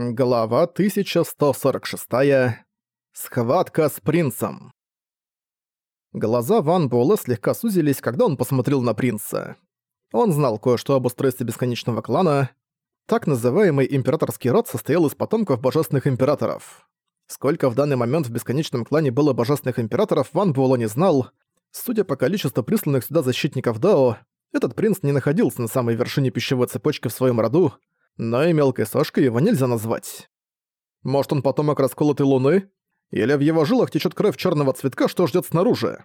Глава 1146. Схватка с принцем. Глаза Ван Буэлэ слегка сузились, когда он посмотрел на принца. Он знал кое-что об устройстве Бесконечного клана. Так называемый императорский род состоял из потомков божественных императоров. Сколько в данный момент в Бесконечном клане было божественных императоров, Ван Буэлэ не знал. Судя по количеству присланных сюда защитников Дао, этот принц не находился на самой вершине пищевой цепочки в своем роду, но и мелкой сошкой его нельзя назвать. Может, он потомок расколотой луны? Или в его жилах течет кровь черного цветка, что ждет снаружи?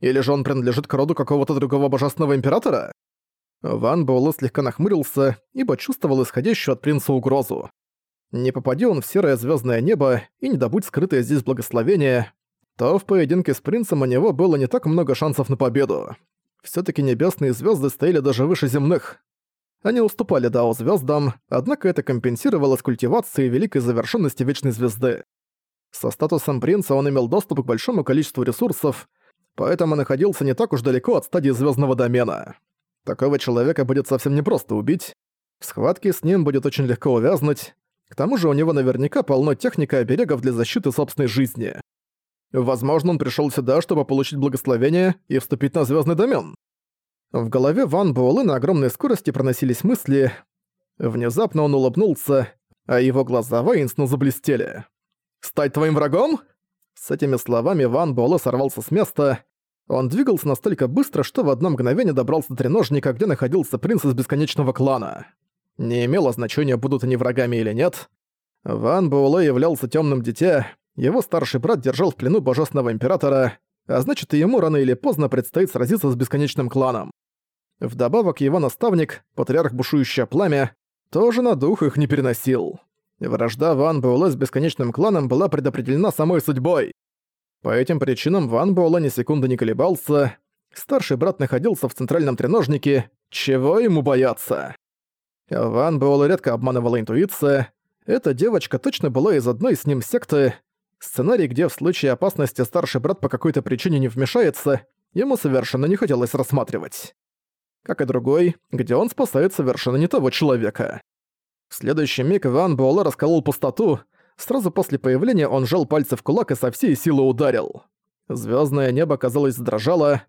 Или же он принадлежит к роду какого-то другого божественного императора? Ван Буэлэ слегка нахмурился и почувствовал исходящую от принца угрозу. Не попади он в серое звездное небо и не добудь скрытое здесь благословение, то в поединке с принцем у него было не так много шансов на победу. все таки небесные звезды стояли даже выше земных. Они уступали Дао звездам, однако это компенсировалось культивацией великой завершенности Вечной Звезды. Со статусом принца он имел доступ к большому количеству ресурсов, поэтому находился не так уж далеко от стадии звездного домена. Такого человека будет совсем непросто убить. В схватке с ним будет очень легко увязнуть. К тому же у него наверняка полно техника оберегов для защиты собственной жизни. Возможно, он пришел сюда, чтобы получить благословение и вступить на звездный домен. В голове Ван Буэлэ на огромной скорости проносились мысли. Внезапно он улыбнулся, а его глаза воинственно заблестели. «Стать твоим врагом?» С этими словами Ван Буэлэ сорвался с места. Он двигался настолько быстро, что в одно мгновение добрался до треножника, где находился принц из Бесконечного клана. Не имело значения, будут они врагами или нет. Ван Буэлэ являлся темным дитя, его старший брат держал в плену Божественного Императора, а значит и ему рано или поздно предстоит сразиться с Бесконечным кланом. Вдобавок его наставник, патриарх Бушующее Пламя, тоже на дух их не переносил. Вражда Ван Буэлэ с Бесконечным кланом была предопределена самой судьбой. По этим причинам Ван Буэлэ ни секунды не колебался. Старший брат находился в центральном треножнике. Чего ему бояться? Ван Буэлэ редко обманывала интуиция. Эта девочка точно была из одной с ним секты. Сценарий, где в случае опасности старший брат по какой-то причине не вмешается, ему совершенно не хотелось рассматривать как и другой, где он спасает совершенно не того человека. В следующий миг Ван Буэлэ расколол пустоту, сразу после появления он сжал пальцы в кулак и со всей силы ударил. Звездное небо, казалось, задрожало.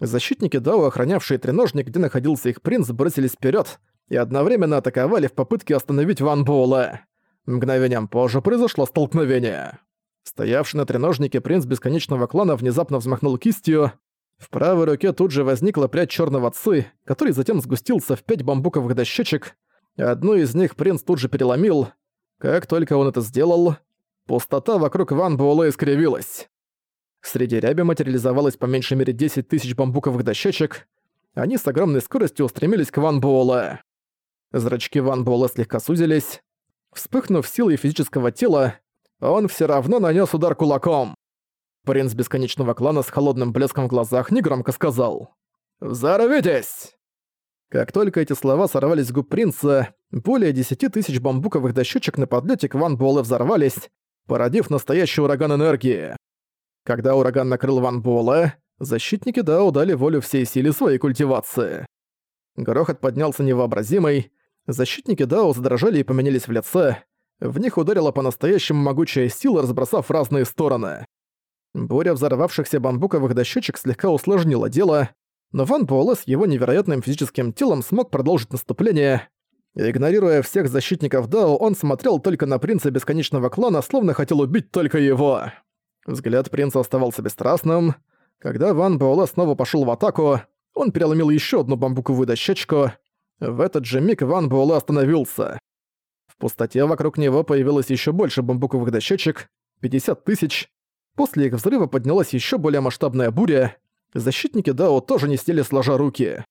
Защитники Дао, охранявшие треножник, где находился их принц, бросились вперед и одновременно атаковали в попытке остановить Ван Буэлэ. Мгновением позже произошло столкновение. Стоявший на треножнике принц Бесконечного Клана внезапно взмахнул кистью, в правой руке тут же возникла прядь черного ци, который затем сгустился в пять бамбуковых дощечек. Одну из них принц тут же переломил. Как только он это сделал, пустота вокруг Ван Буэлэ искривилась. Среди ряби материализовалось по меньшей мере 10 тысяч бамбуковых дощечек. Они с огромной скоростью устремились к Ван Буэлэ. Зрачки Ван Буэлэ слегка сузились. Вспыхнув силой физического тела, он все равно нанес удар кулаком. Принц Бесконечного Клана с холодным блеском в глазах негромко сказал «Взорвитесь!». Как только эти слова сорвались с губ принца, более десяти тысяч бамбуковых дощечек на подлете к Ван Буэлэ взорвались, породив настоящий ураган энергии. Когда ураган накрыл Ван Буэлэ, защитники Дао дали волю всей силе своей культивации. Грохот поднялся невообразимый, защитники Дао задрожали и поменялись в лице, в них ударила по-настоящему могучая сила, разбросав разные стороны. Буря взорвавшихся бамбуковых дощечек слегка усложнила дело, но Ван Буэлэ с его невероятным физическим телом смог продолжить наступление. Игнорируя всех защитников Дао, он смотрел только на принца Бесконечного Клана, словно хотел убить только его. Взгляд принца оставался бесстрастным. Когда Ван Буэлэ снова пошел в атаку, он переломил еще одну бамбуковую дощечку. В этот же миг Ван Буэлэ остановился. В пустоте вокруг него появилось еще больше бамбуковых дощечек, 50 тысяч, После их взрыва поднялась еще более масштабная буря. Защитники Дао тоже не сели сложа руки.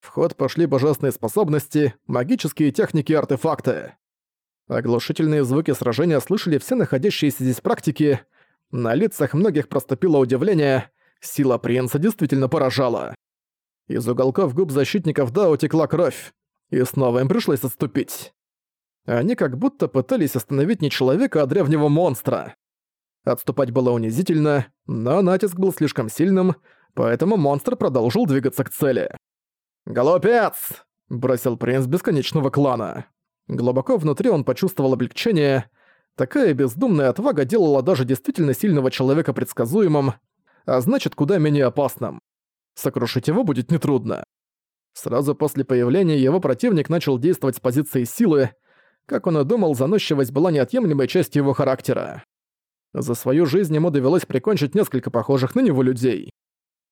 В ход пошли божественные способности, магические техники и артефакты. Оглушительные звуки сражения слышали все находящиеся здесь практики. На лицах многих проступило удивление. Сила принца действительно поражала. Из уголков губ защитников Дао текла кровь. И снова им пришлось отступить. Они как будто пытались остановить не человека, а древнего монстра. Отступать было унизительно, но натиск был слишком сильным, поэтому монстр продолжил двигаться к цели. «Голубец!» — бросил принц бесконечного клана. Глубоко внутри он почувствовал облегчение. Такая бездумная отвага делала даже действительно сильного человека предсказуемым, а значит, куда менее опасным. Сокрушить его будет нетрудно. Сразу после появления его противник начал действовать с позиции силы. Как он и думал, заносчивость была неотъемлемой частью его характера. За свою жизнь ему довелось прикончить несколько похожих на него людей.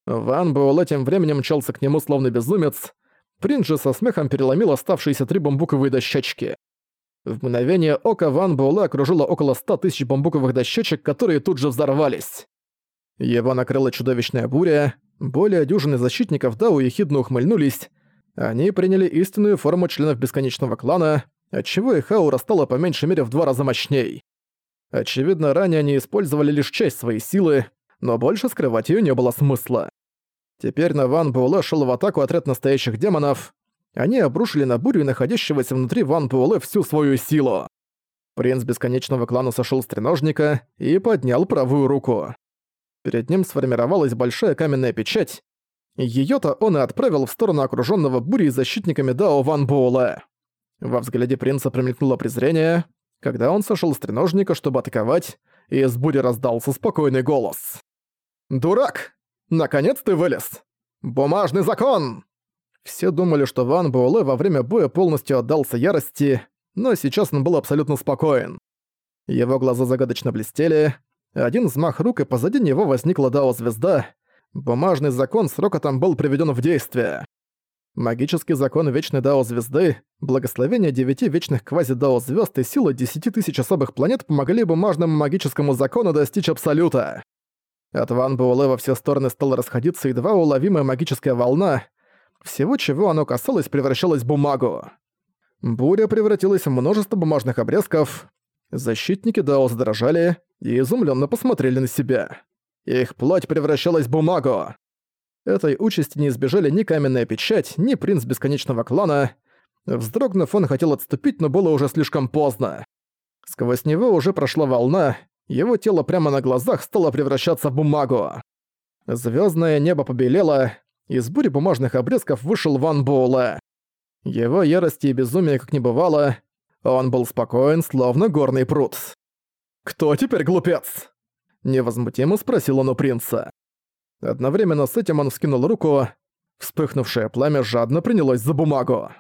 Ван Буэлэ тем временем мчался к нему словно безумец. Принц же со смехом переломил оставшиеся три бамбуковые дощечки. В мгновение ока Ван Буэлэ окружило около ста тысяч бамбуковых дощечек, которые тут же взорвались. Его накрыла чудовищная буря, более дюжины защитников Дау ехидно ухмыльнулись. Они приняли истинную форму членов Бесконечного Клана, отчего их аура стала по меньшей мере в два раза мощней. Очевидно, ранее они использовали лишь часть своей силы, но больше скрывать её не было смысла. Теперь на Ван Буэлэ шел в атаку отряд настоящих демонов. Они обрушили на бурю находящегося внутри Ван Буэлэ всю свою силу. Принц Бесконечного Клана сошёл с треножника и поднял правую руку. Перед ним сформировалась большая каменная печать. Её-то он и отправил в сторону окружённого бурей защитниками Дао Ван Буэлэ. Во взгляде принца промелькнуло презрение, когда он сошёл с треножника, чтобы атаковать, из бури раздался спокойный голос. «Дурак! Наконец ты вылез! Бумажный закон!» Все думали, что Ван Буэлэ во время боя полностью отдался ярости, но сейчас он был абсолютно спокоен. Его глаза загадочно блестели, один взмах рук, и позади него возникла Дао-звезда. Бумажный закон с рокотом был приведен в действие. Магический закон Вечной Дао-звезды, благословение девяти вечных квази-Дао-звезд и сила десяти тысяч особых планет помогли бумажному магическому закону достичь Абсолюта. От Ван Буэлэ во все стороны стала расходиться едва уловимая магическая волна. Всего, чего оно касалось, превращалось в бумагу. Буря превратилась в множество бумажных обрезков. Защитники Дао задрожали и изумленно посмотрели на себя. Их плоть превращалась в бумагу. Этой участи не избежали ни каменная печать, ни принц бесконечного клана. Вздрогнув, он хотел отступить, но было уже слишком поздно. Сквозь него уже прошла волна, его тело прямо на глазах стало превращаться в бумагу. Звездное небо побелело, из бури бумажных обрезков вышел Ван Буэлэ. Его ярости и безумия как не бывало, он был спокоен, словно горный пруд. «Кто теперь глупец?» Невозмутимо спросил он у принца. Одновременно с этим он вскинул руку, вспыхнувшее пламя жадно принялось за бумагу.